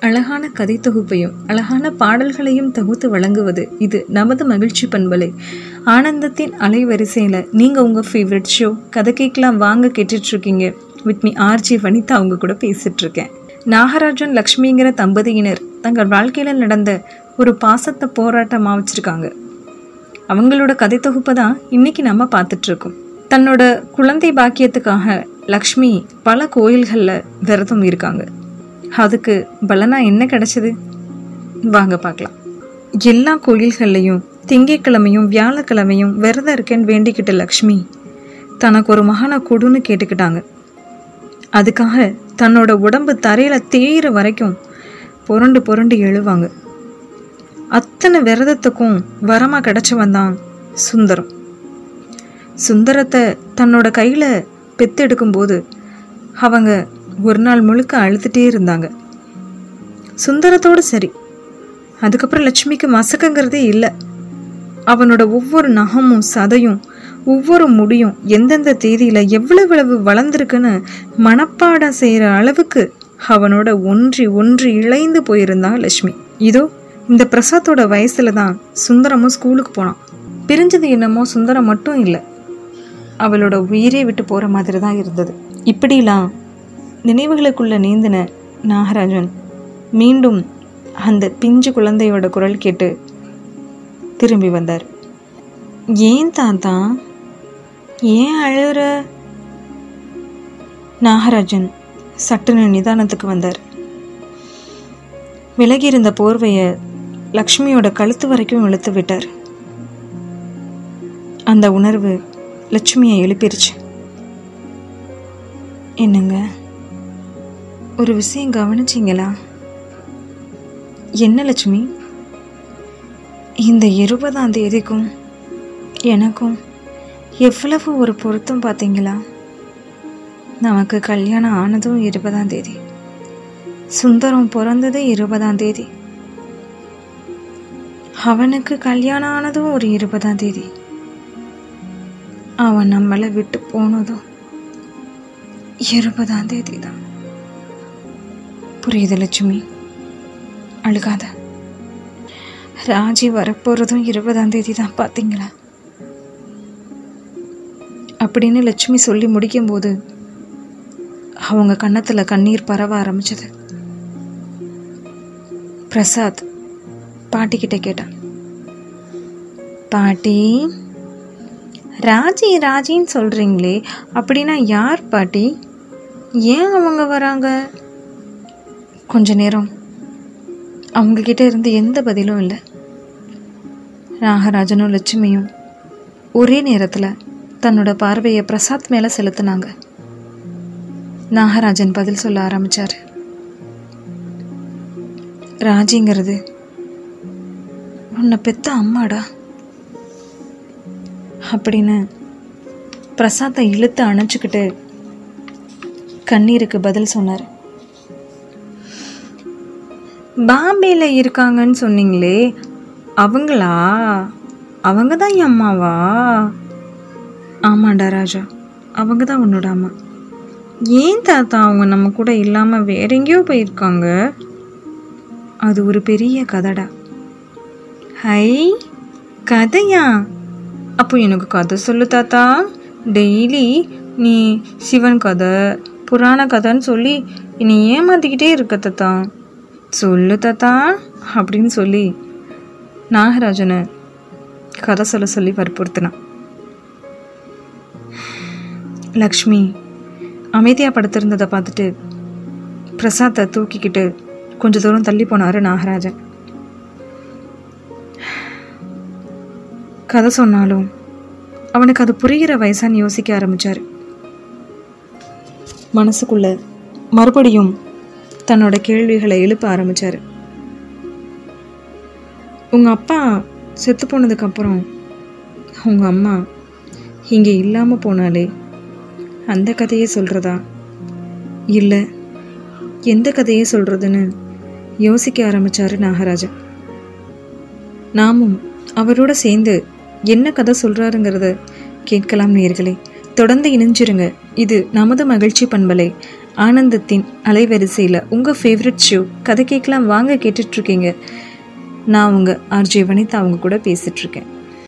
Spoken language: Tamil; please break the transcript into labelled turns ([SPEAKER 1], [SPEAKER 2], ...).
[SPEAKER 1] அழகான கதை தொகுப்பையும் அழகான பாடல்களையும் தொகுத்து வழங்குவது இது நமது மகிழ்ச்சி பண்பலை ஆனந்தத்தின் அலைவரிசையில் நீங்கள் உங்கள் ஃபேவரட் ஷோ கதை கேட்கலாம் வாங்க கேட்டுட்ருக்கீங்க. வித் மீ ஆர்ஜி வனிதா அவங்க கூட பேசிகிட்ருக்கேன் நாகராஜன் லக்ஷ்மிங்கிற தம்பதியினர் தங்கள் வாழ்க்கையில் நடந்த ஒரு பாசத்தை போராட்டமாக வச்சுருக்காங்க. அவங்களோட கதை தொகுப்பை தான் இன்னைக்கு நம்ம பார்த்துட்ருக்கோம். தன்னோட குழந்தை பாக்கியத்துக்காக லக்ஷ்மி பல கோயில்களில் விரதம் இருக்காங்க. அதுக்கு பலனா என்ன கிடைச்சது? வாங்க பார்க்கலாம். எல்லா கோயில்கள்லையும் திங்கட்கிழமையும் வியாழக்கிழமையும் விரதம் இருக்கேன்னு வேண்டிக்கிட்ட லக்ஷ்மி. தனக்கு ஒரு மகனை கொடுன்னு கேட்டுக்கிட்டாங்க. அதுக்காக தன்னோட உடம்பு தரையில் தேயிற வரைக்கும் புரண்டு புரண்டு எழுவாங்க. அத்தனை விரதத்துக்கும் வரமாக கிடச்சவன் தான் சுந்தரம். சுந்தரத்தை தன்னோட கையில் பெத்தெடுக்கும்போது அவங்க ஒரு நாள் முழுக்க அழுதுகிட்டே இருந்தாங்க. சுந்தரத்தோடு சரி. அதுக்கப்புறம் லட்சுமிக்கு மசக்கங்கிறதே இல்லை. அவனோட ஒவ்வொரு நகமும் சதையும் ஒவ்வொரு முடியும் எந்தெந்த தேதியில் எவ்வளவு வளர்ந்துருக்குன்னு மனப்பாடம் செய்கிற அளவுக்கு அவனோட ஒன்றி ஒன்றி இழைந்து போயிருந்தான் லட்சுமி. இதோ இந்த பிரசாத்தோட வயசுல தான் சுந்தரமும் ஸ்கூலுக்கு போனான். பிரிஞ்சது என்னமோ சுந்தரம் மட்டும் இல்லை அவளோட உயிரே விட்டு போகிற மாதிரி தான் இருந்தது. இப்படிலாம் நினைவுகளுக்குள்ள நீந்தின நாகராஜன் மீண்டும் அந்த பிஞ்சு குழந்தையோட குரல் கேட்டு திரும்பி வந்தார். ஏன் தாத்தா? ஏன் அழுற நாகராஜன் சட்டுன்னு நிதானத்துக்கு வந்தார். விலகி இருந்த போர்வையை லக்ஷ்மியோட கழுத்து வரைக்கும் இழுத்து விட்டார். அந்த உணர்வு லட்சுமியை எழுப்பிருச்சு. என்னங்க? ஒரு விஷயம் கவனிச்சிங்களா? என்ன லட்சுமி? இந்த இருபதாம் தேதிக்கும் எனக்கும் எவ்வளவு ஒரு பொருத்தம் பார்த்தீங்களா? நமக்கு கல்யாணம் ஆனதும் இருபதாம் தேதி. சுந்தரம் பிறந்தது இருபதாம் தேதி. அவனுக்கு கல்யாணம் ஆனதும் ஒரு இருபதாம் தேதி. அவன் நம்மளை விட்டு போனதும் இருபதாம் தேதி தான் புரியுது லட்சுமி. அழுகாத. ராஜி வரப்போகிறதும் இருபதாம் தேதி தான் பார்த்தீங்களா அப்படின்னு லட்சுமி சொல்லி முடிக்கும்போது அவங்க கன்னத்தில் கண்ணீர் பரவ ஆரம்பிச்சது. பிரசாத் பாட்டிக்கிட்ட கேட்டான். பாட்டி ராஜி ராஜின்னு சொல்கிறீங்களே அப்படின்னா யார் பாட்டி? ஏன் அவங்க வராங்க? கொஞ்ச நேரம். அவங்கக்கிட்ட இருந்து எந்த பதிலும் இல்லை. நாகராஜனும் லட்சுமியும் ஒரே நேரத்தில் தன்னோட பார்வையை பிரசாத் மேலே செலுத்தினாங்க. நாகராஜன் பதில் சொல்ல ஆரம்பிச்சார். ராஜிங்கிறது உன்னை பெத்த அம்மாடா. அப்படின்னு பிரசாத்தை இழுத்து அணைச்சிக்கிட்டு கண்ணீருக்கு பதில் சொன்னார். பாம்பேல இருக்காங்கன்னு சொன்னீங்களே அவங்களா? அவங்க தான் என் அம்மாவா? ஆமாண்டா ராஜா அவங்க தான் உன்னோட அம்மா. ஏன் தாத்தா அவங்க நம்ம கூட இல்லாமல் வேற எங்கேயோ போயிருக்காங்க? அது ஒரு பெரிய கதைடா. ஹை கதையா? அப்போ எனக்கு கதை சொல்லு தாத்தா. டெய்லி நீ சிவன் கதை புராண கதைன்னு சொல்லி என்னை ஏமாத்திக்கிட்டே இருக்க தாத்தா. சொல்லு தாத்தா அப்படின்னு சொல்லி நாகராஜனை கதை சொல்ல சொல்லி வற்புறுத்தினான். லக்ஷ்மி அமைதியாக படுத்திருந்ததை பார்த்துட்டு பிரசாத்தை தூக்கிக்கிட்டு கொஞ்ச தூரம் தள்ளி போனார் நாகராஜன். கதை சொன்னாலும் அவனுக்கு அது புரிகிற வயசான்னு யோசிக்க ஆரம்பிச்சார். மனசுக்குள்ள மறுபடியும் தன்னோட கேள்விகளை எழுப்ப ஆரம்பித்தார் உங்கள் அப்பா செத்து போனதுக்கப்புறம் உங்கள் அம்மா இங்கே இல்லாமல் போனாலே அந்த கதையை சொல்கிறதா இல்லை எந்த கதையை சொல்கிறதுன்னு யோசிக்க ஆரம்பித்தார் நாகராஜன். நாமும் அவரோட சேர்ந்து என்ன கதை சொல்கிறாருங்கிறத கேட்கலாம் நேர்களே தொடர்ந்து இணைஞ்சிருங்க. இது நமது மகிழ்ச்சி பண்பலை. ஆனந்தத்தின் அலைவரிசையில் உங்கள் ஃபேவரட் ஷோ கதை கேட்கலாம் வாங்க கேட்டுட்ருக்கீங்க நான் உங்கள் ஆர்ஜே வனிதா அவங்க கூட பேசிகிட்ருக்கேன்